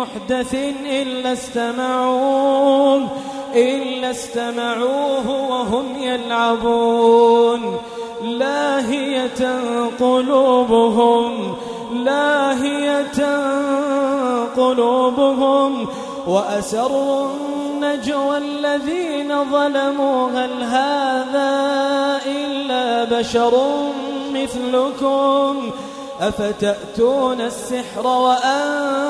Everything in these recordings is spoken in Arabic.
محدث إلا استمعوه إلا استمعوه وهم يلعبون. لاهية قلوبهم لاهية قلوبهم. وأسروا النجوى الذين ظلموا هل هذا إلا بشر مثلكم؟ أفتأتون السحر وأنتم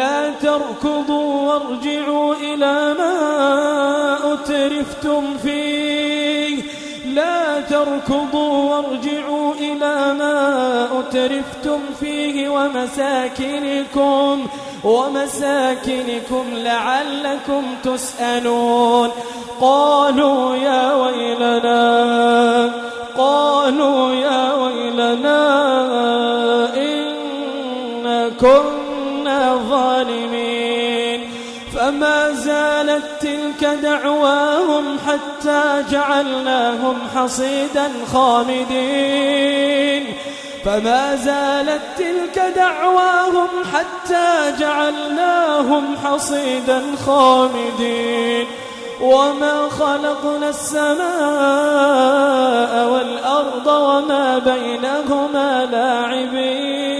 لا تركضوا وارجعوا إلى ما أترفتم فيه. لا تركضوا وارجعوا إلى ما أترفتم فيه ومساكنكم ومساكنكم لعلكم تسألون. قالوا يا ويلنا قالوا يا ويلنا إن كنا ظالمين فما زالت تلك دعواهم حتى جعلناهم حصيدا خامدين. فما زالت تلك دعواهم حتى جعلناهم حصيدا خامدين. وما خلقنا السماء والأرض وما بينهما لاعبين.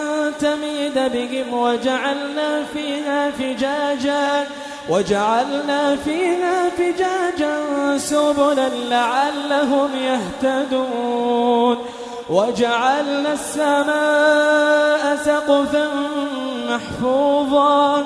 بهم وجعلنا فيها فجاجا وجعلنا فيها فجاجا سبلا لعلهم يهتدون. وجعلنا السماء سقفا محفوظا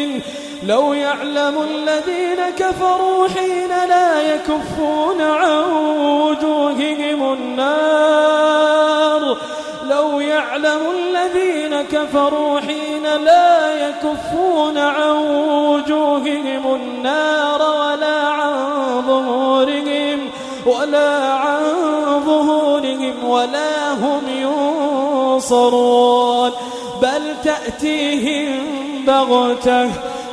لو يعلم الذين كفروا حين لا يكفون عن وجوههم النار. لو يعلم الذين كفروا حين لا يكفون عن وجوههم النار ولا عن ظهورهم ولا عن ظهورهم ولا هم ينصرون. بل تأتيهم بغتة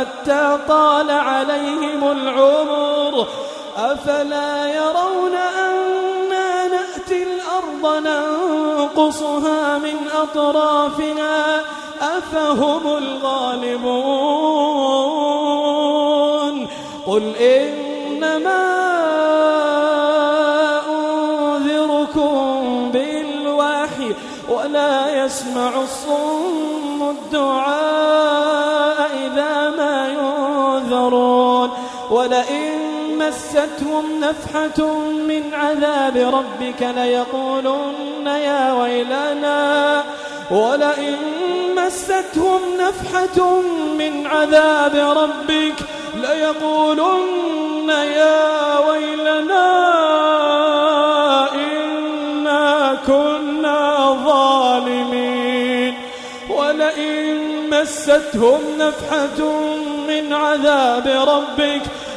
حتى طال عليهم العمر. أفلا يرون أنا نأتي الأرض ننقصها من أطرافها أفهم الغالبون. قل إنما أنذركم بالوحي ولا يسمع الصم مستهم نفحة من عذاب ربك ليقولن يا ويلنا ولئن مستهم نفحة من عذاب ربك ليقولن يا ويلنا إنا كنا ظالمين. ولئن مستهم نفحة من عذاب ربك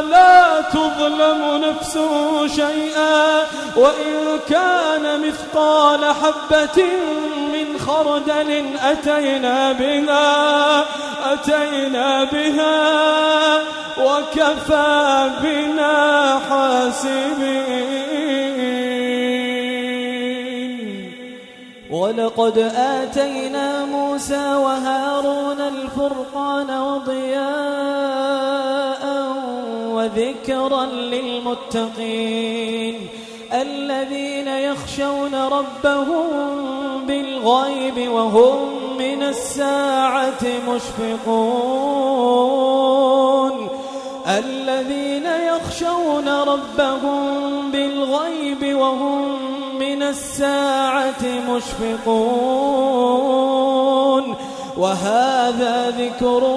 فلا تظلم نفس شيئا وإن كان مثقال حبة من خردل أتينا بها أتينا بها وكفى بنا حاسبين. ولقد آتينا موسى وهارون الفرقان وضياء وذكرا للمتقين الذين يخشون ربهم بالغيب وهم من الساعة مشفقون الذين يخشون ربهم بالغيب وهم من الساعة مشفقون وهذا ذكر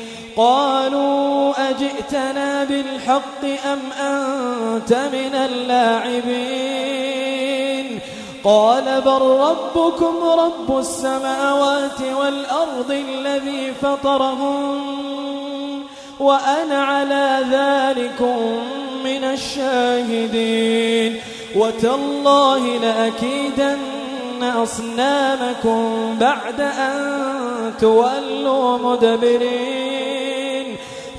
قالوا أجئتنا بالحق أم أنت من اللاعبين؟ قال بل ربكم رب السماوات والأرض الذي فطرهم وأنا على ذلكم من الشاهدين. وتالله لأكيدن أصنامكم بعد أن تولوا مدبرين.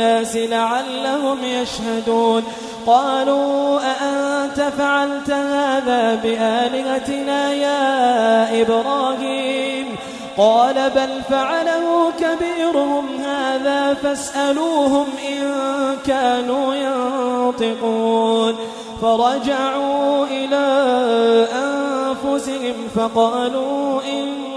الناس لعلهم يشهدون. قالوا أأنت فعلت هذا بآلهتنا يا إبراهيم؟ قال بل فعله كبيرهم هذا فاسألوهم إن كانوا ينطقون. فرجعوا إلى أنفسهم فقالوا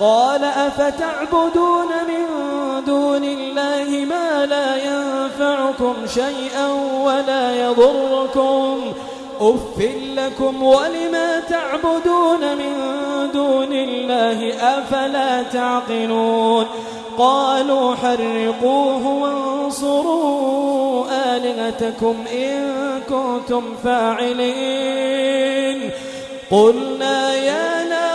قال أفتعبدون من دون الله ما لا ينفعكم شيئا ولا يضركم أف لكم ولما تعبدون من دون الله أفلا تعقلون قالوا حرقوه وانصروا آلهتكم إن كنتم فاعلين قلنا يا نار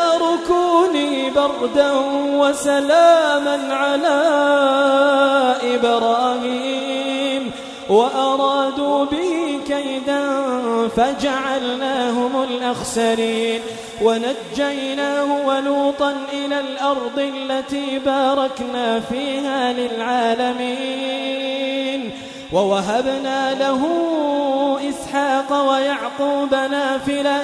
كوني بردا وسلاما على إبراهيم وأرادوا به كيدا فجعلناهم الأخسرين ونجيناه ولوطا إلى الأرض التي باركنا فيها للعالمين ووهبنا له إسحاق ويعقوب نافلة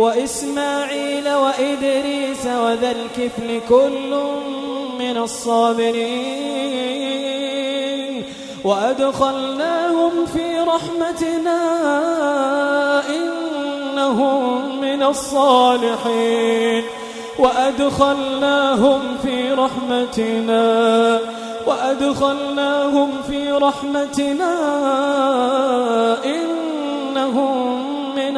وإسماعيل وإدريس وذا الكفل كل من الصابرين وأدخلناهم في رحمتنا إنهم من الصالحين وأدخلناهم في رحمتنا وأدخلناهم في رحمتنا إنهم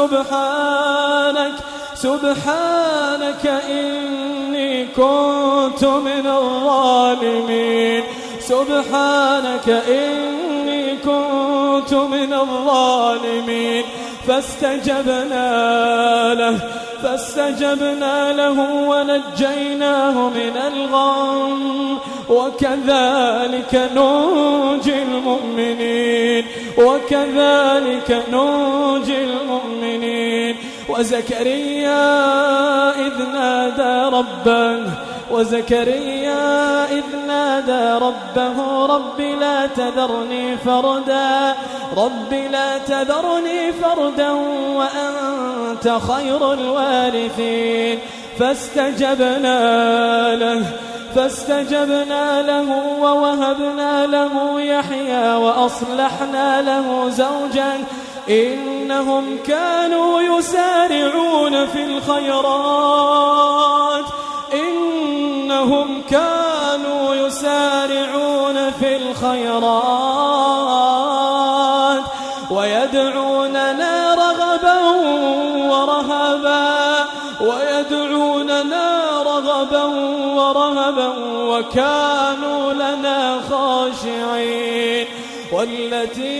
سبحانك سبحانك إني كنت من الظالمين. سبحانك إني كنت من الظالمين. فاستجبنا له فاستجبنا له ونجيناه من الغم. وكذلك ننجي المؤمنين. وكذلك ننجي المؤمنين. وزكريا إذ نادى ربه وزكريا إذ نادى ربه رب لا تذرني فردا رب لا تذرني فردا وأنت خير الوارثين. فاستجبنا له فاستجبنا له ووهبنا له يحيى وأصلحنا له زوجا إنهم كانوا يسارعون في الخيرات. إنهم كانوا يسارعون في الخيرات. ويدعوننا رغبا ورهبا. ويدعوننا رغبا ورهبا. وكانوا لنا خاشعين. والتي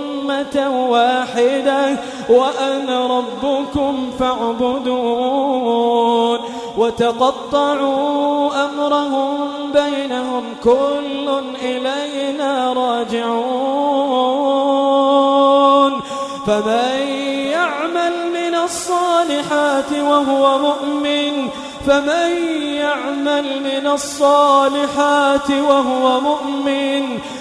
واحدة وأنا ربكم فاعبدون وتقطعوا أمرهم بينهم كل إلينا راجعون فمن يعمل من الصالحات وهو مؤمن فمن يعمل من الصالحات وهو مؤمن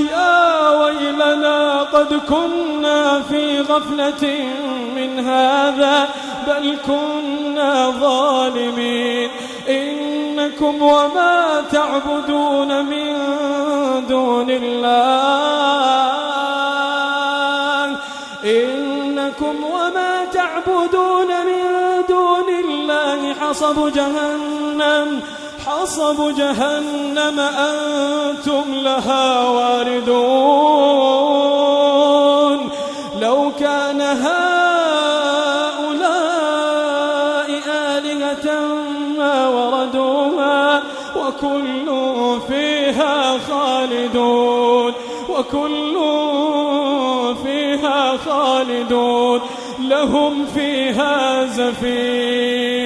يا ويلنا لقد كنا في غفلة من هذا بل كنا ظالمين. إنكم وما تعبدون من دون الله. إنكم وما تعبدون من دون الله حصب جهنم. حصب جهنم أنتم لها واردون. لو كان هؤلاء آلهة ما وردوها وكل فيها خالدون. وكل فيها خالدون. لهم فيها زفير.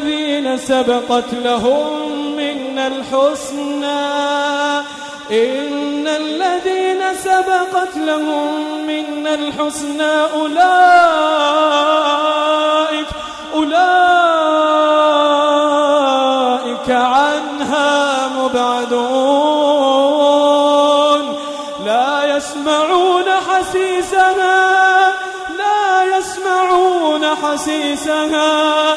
الذين سبقت لهم منا الحسنى. إن الذين سبقت لهم منا الحسنى أولئك أولئك عنها مبعدون. لا يسمعون حسيسها لا يسمعون حسيسها.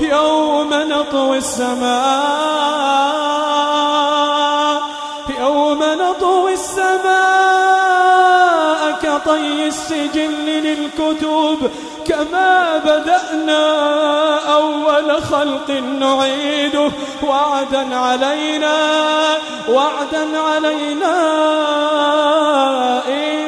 يوم نطوي السماء يوم نطوي السماء كطي السجل للكتب كما بدأنا أول خلق نعيده وعدا علينا وعدا علينا إنا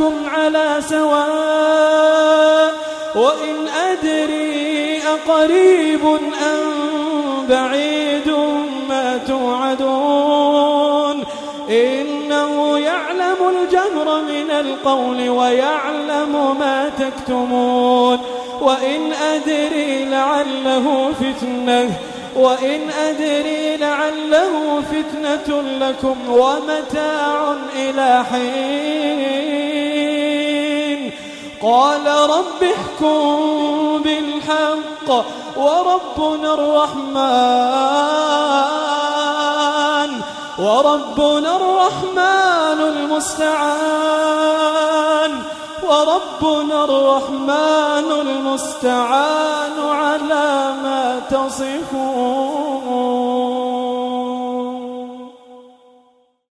آذنتكم على سواء وإن أدري أقريب أم بعيد ما توعدون إنه يعلم الجهر من القول ويعلم ما تكتمون وإن أدري لعله فتنة وإن أدري لعله فتنة لكم ومتاع إلى حين قال رب احكم بالحق وربنا الرحمن وربنا الرحمن المستعان وربنا الرحمن المستعان على ما تصفون